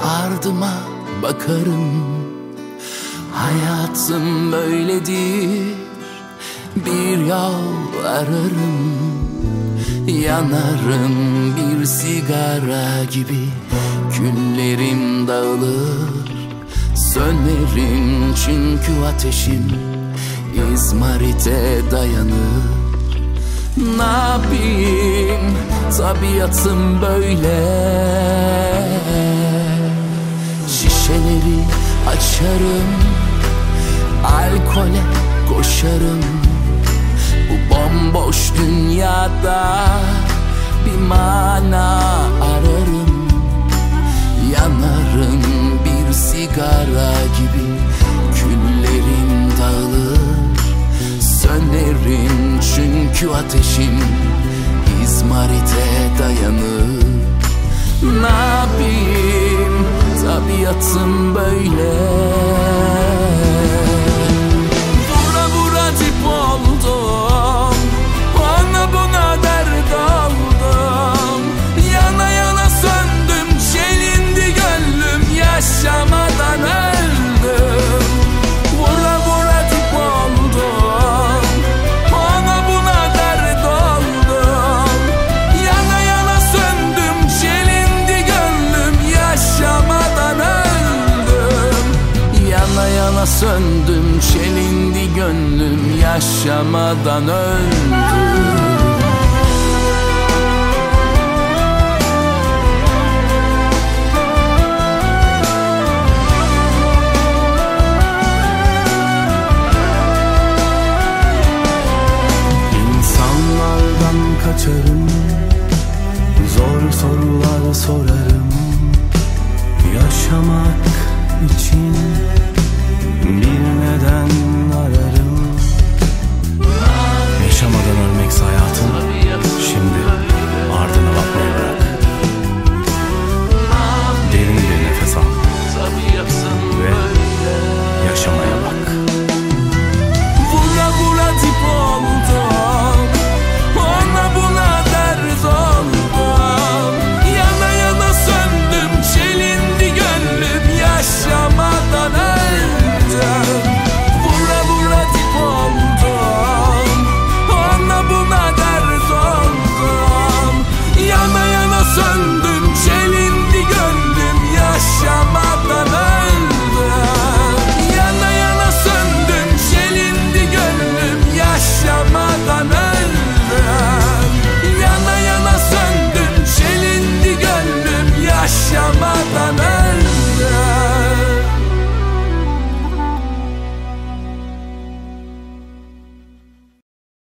ardıma bakarım. Hayatım böyledir. Bir yol ararım. Yanarım bir sigara gibi. Küllerim dağılır. Sönerim çünkü ateşim. İzmarite dayanır. Ne yapayım? Tabiatım böyle açarım Alkole koşarım. Bu bomboş dünyada Bir mana ararım. Yanarım bir sigara gibi. Küllerim dağılır. Sönerim çünkü ateşim İzmarite dayanır. Ne yapayım? Tabiatım böyle Yana söndüm Çelindi gönlüm Yaşamadan öldüm kaçarım Zor sorular sorarım. Yaşamak için